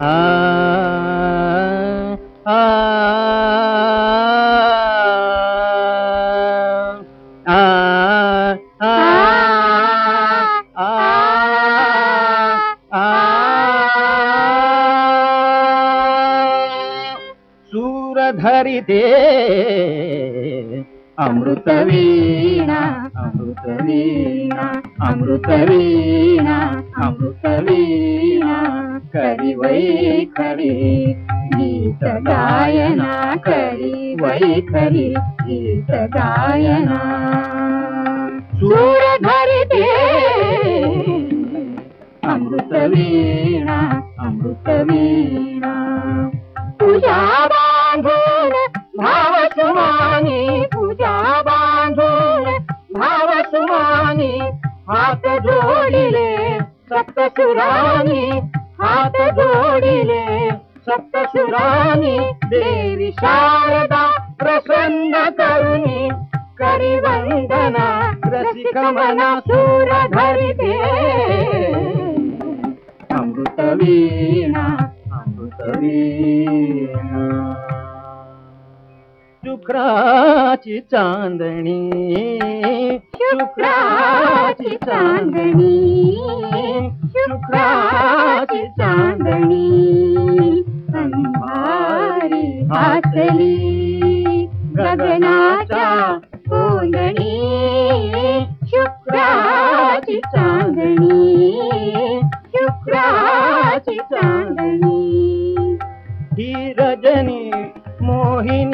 आ आ आ आ सूरधरिते अमृतवीणा अमृतवीणा अमृतवीणा अमृतवीणा। करी वै खरी गीत गायना करी वै खरी गीत गायना. सूरधरिते अमृतवीणा अमृतवीणा पूजा बांधून भाव सुमानी पूजा बांधून भाव सुमानी हात जोडिले सप्तसुरानी. हात जोडिले सप्तसुरानी देवी शारदा प्रसन्न करुणी करी वंदना रसिक मना सूर धरिते शुक्राची चांदणी. शुक्राची चांदणी. शुक्राची चांदणी. अंधारी हातली. गगनाच्या कोंदणी. शुक्राची चांदणी. शुक्राची चांदणी. ही रजनी मोहिनी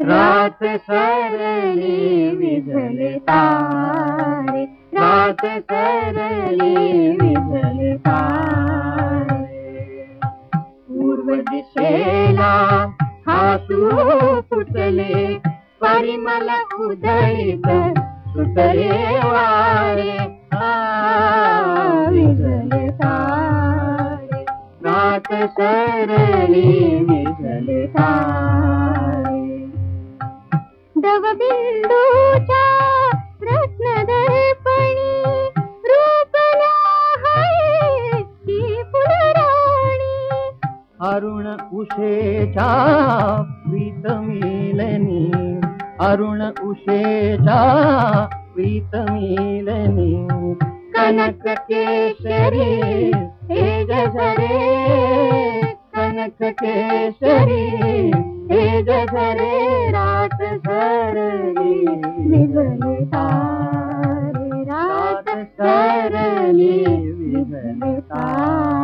रात सरली विझले तारे. रात सरली विझले तारे. पूर्व दिशेला हासू फुटले. परिमल उदळीत सुटले वारे. विझले तारे. रात सरली विझले तारे. रूपला हाय अरुण उशेच्या प्रीत मिलनी अरुण उशेच्या प्रीत मिलनी. कनक केशरी तेज झरे कनक केशरी धरे रात सर विबल तारे रात सर विबल तारे